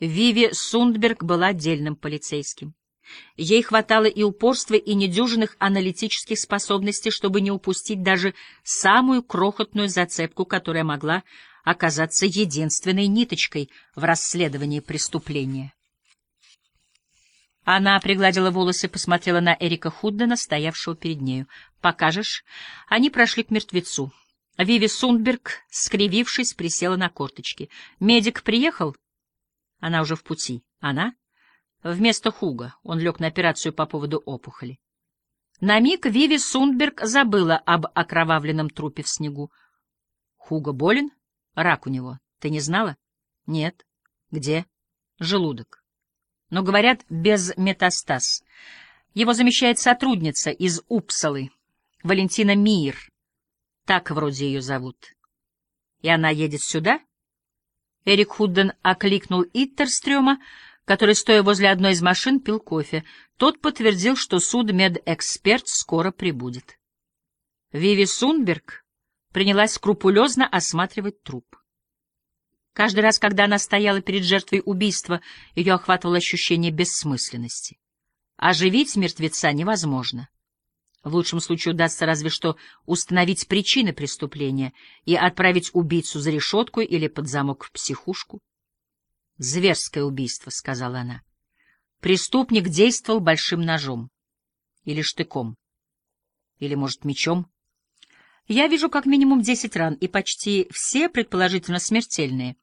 Виви Сундберг была отдельным полицейским. Ей хватало и упорства, и недюжинных аналитических способностей, чтобы не упустить даже самую крохотную зацепку, которая могла оказаться единственной ниточкой в расследовании преступления. Она пригладила волосы, посмотрела на Эрика Худдена, стоявшего перед нею. «Покажешь?» Они прошли к мертвецу. Виви Сундберг, скривившись, присела на корточки. «Медик приехал?» Она уже в пути. «Она?» Вместо Хуга он лег на операцию по поводу опухоли. На миг Виви Сундберг забыла об окровавленном трупе в снегу. Хуга болен? Рак у него. Ты не знала? Нет. Где? Желудок. Но, говорят, без метастаз. Его замещает сотрудница из Упсалы, Валентина Мир. Так вроде ее зовут. И она едет сюда? Эрик Худден окликнул Иттерстрёма, который, стоя возле одной из машин, пил кофе. Тот подтвердил, что судмедэксперт скоро прибудет. Виви Сунберг принялась скрупулезно осматривать труп. Каждый раз, когда она стояла перед жертвой убийства, ее охватывало ощущение бессмысленности. Оживить мертвеца невозможно. В лучшем случае удастся разве что установить причины преступления и отправить убийцу за решетку или под замок в психушку. «Зверское убийство», — сказала она. Преступник действовал большим ножом. Или штыком. Или, может, мечом. Я вижу как минимум десять ран, и почти все, предположительно, смертельные.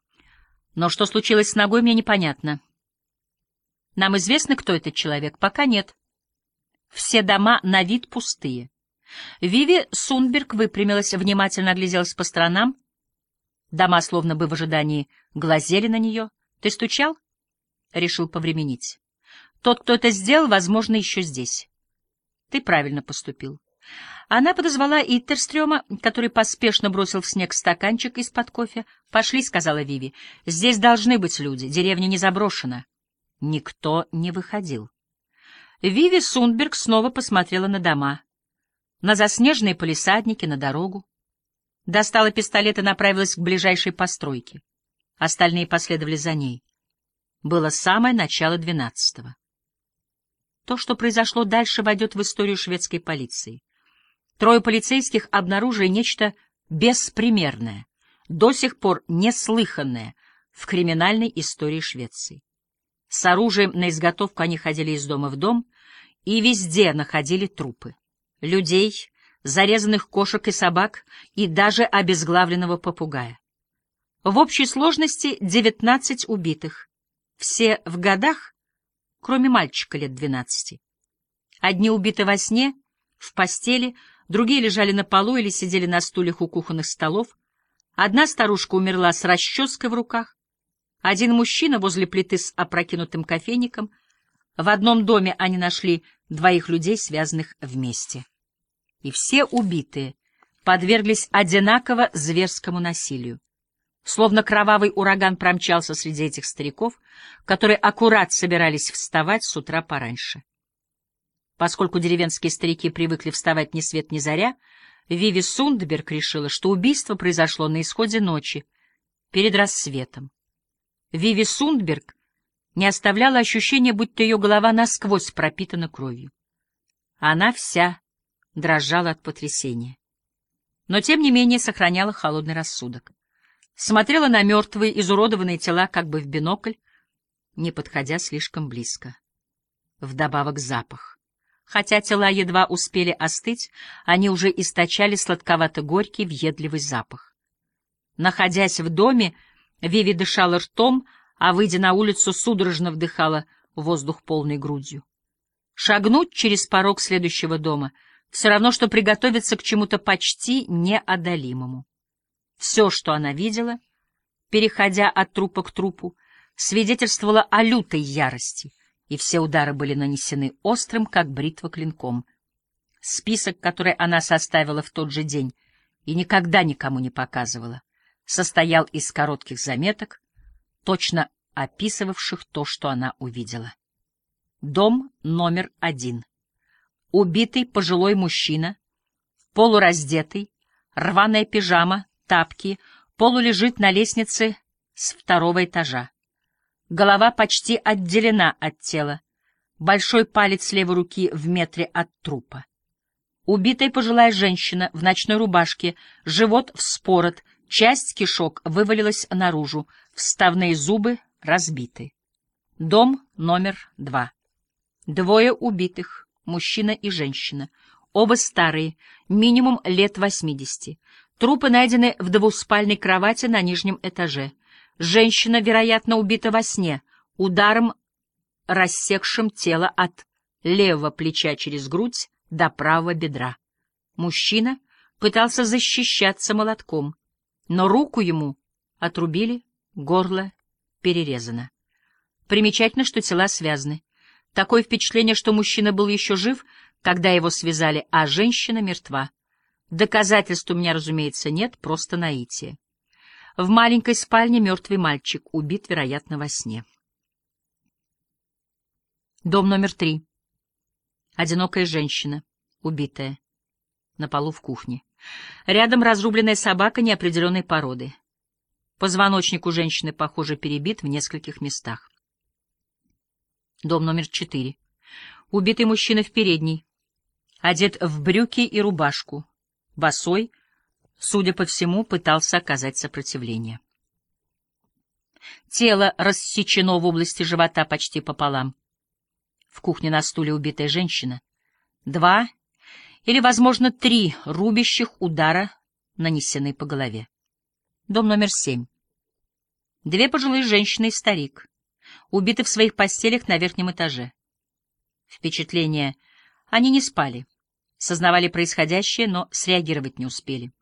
Но что случилось с ногой, мне непонятно. Нам известно, кто этот человек? Пока нет. Все дома на вид пустые. Виви Сунберг выпрямилась, внимательно огляделась по сторонам. Дома, словно бы в ожидании, глазели на нее — ты стучал? Решил повременить. Тот, кто это сделал, возможно, еще здесь. Ты правильно поступил. Она подозвала Иттерстрёма, который поспешно бросил в снег стаканчик из-под кофе. «Пошли», — сказала Виви. «Здесь должны быть люди. Деревня не заброшена». Никто не выходил. Виви Сундберг снова посмотрела на дома, на заснеженные полисадники, на дорогу. Достала пистолет и направилась к ближайшей постройке. Остальные последовали за ней. Было самое начало двенадцатого. То, что произошло дальше, войдет в историю шведской полиции. Трое полицейских обнаружили нечто беспримерное, до сих пор неслыханное в криминальной истории Швеции. С оружием на изготовку они ходили из дома в дом и везде находили трупы. Людей, зарезанных кошек и собак и даже обезглавленного попугая. В общей сложности 19 убитых. Все в годах, кроме мальчика лет 12. Одни убиты во сне, в постели, другие лежали на полу или сидели на стульях у кухонных столов. Одна старушка умерла с расческой в руках. Один мужчина возле плиты с опрокинутым кофейником. В одном доме они нашли двоих людей, связанных вместе. И все убитые подверглись одинаково зверскому насилию. Словно кровавый ураган промчался среди этих стариков, которые аккурат собирались вставать с утра пораньше. Поскольку деревенские старики привыкли вставать ни свет ни заря, Виви Сундберг решила, что убийство произошло на исходе ночи, перед рассветом. Виви Сундберг не оставляла ощущения, будто ее голова насквозь пропитана кровью. Она вся дрожала от потрясения. Но, тем не менее, сохраняла холодный рассудок смотрела на мертвые, изуродованные тела как бы в бинокль, не подходя слишком близко. Вдобавок запах. Хотя тела едва успели остыть, они уже источали сладковато-горький, въедливый запах. Находясь в доме, Виви дышала ртом, а, выйдя на улицу, судорожно вдыхала воздух полной грудью. Шагнуть через порог следующего дома — все равно, что приготовиться к чему-то почти неодолимому. Все, что она видела, переходя от трупа к трупу, свидетельствовало о лютой ярости, и все удары были нанесены острым, как бритва клинком. Список, который она составила в тот же день и никогда никому не показывала, состоял из коротких заметок, точно описывавших то, что она увидела. Дом номер один. Убитый пожилой мужчина, полураздетый, рваная пижама, тапки, полулежит на лестнице с второго этажа. Голова почти отделена от тела. Большой палец левой руки в метре от трупа. Убитая пожилая женщина в ночной рубашке, живот вспорот, часть кишок вывалилась наружу, вставные зубы разбиты. Дом номер два. Двое убитых, мужчина и женщина. Оба старые, минимум лет восьмидесяти. Трупы найдены в двуспальной кровати на нижнем этаже. Женщина, вероятно, убита во сне, ударом, рассекшим тело от левого плеча через грудь до правого бедра. Мужчина пытался защищаться молотком, но руку ему отрубили, горло перерезано. Примечательно, что тела связаны. Такое впечатление, что мужчина был еще жив, когда его связали, а женщина мертва. Доказательств у меня, разумеется, нет, просто наитие. В маленькой спальне мертвый мальчик, убит, вероятно, во сне. Дом номер три. Одинокая женщина, убитая. На полу в кухне. Рядом разрубленная собака неопределенной породы. Позвоночник у женщины, похоже, перебит в нескольких местах. Дом номер четыре. Убитый мужчина в передней. Одет в брюки и рубашку. Босой, судя по всему, пытался оказать сопротивление. Тело рассечено в области живота почти пополам. В кухне на стуле убитая женщина. Два или, возможно, три рубящих удара нанесены по голове. Дом номер семь. Две пожилые женщины и старик, убиты в своих постелях на верхнем этаже. Впечатление — они не спали, сознавали происходящее, но среагировать не успели.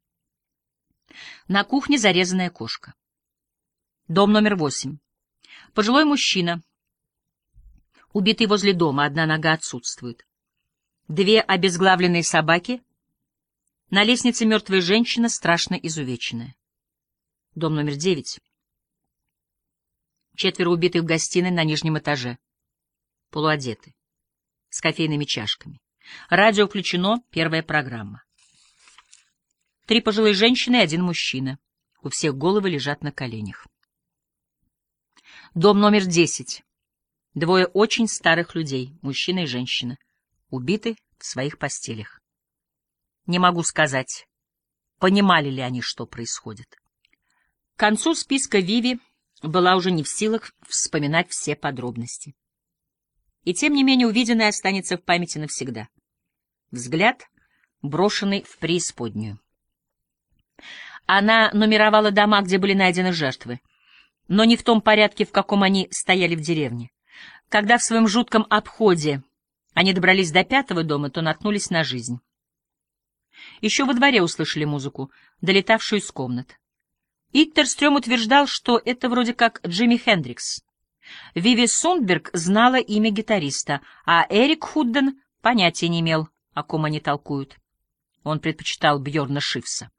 На кухне зарезанная кошка. Дом номер восемь. Пожилой мужчина, убитый возле дома, одна нога отсутствует. Две обезглавленные собаки. На лестнице мертвая женщина, страшно изувеченная. Дом номер девять. Четверо убитых в гостиной на нижнем этаже. Полуодеты. С кофейными чашками. Радио включено, первая программа. Три пожилые женщины и один мужчина. У всех головы лежат на коленях. Дом номер десять. Двое очень старых людей, мужчина и женщина, убиты в своих постелях. Не могу сказать, понимали ли они, что происходит. Концу списка Виви была уже не в силах вспоминать все подробности. И тем не менее увиденное останется в памяти навсегда. Взгляд, брошенный в преисподнюю. Она нумеровала дома, где были найдены жертвы, но не в том порядке, в каком они стояли в деревне. Когда в своем жутком обходе они добрались до пятого дома, то наткнулись на жизнь. Еще во дворе услышали музыку, долетавшую из комнат. Иттерстрём утверждал, что это вроде как Джимми Хендрикс. Виви Сундберг знала имя гитариста, а Эрик Худден понятия не имел, о ком они толкуют. Он предпочитал Бьорна Шифса.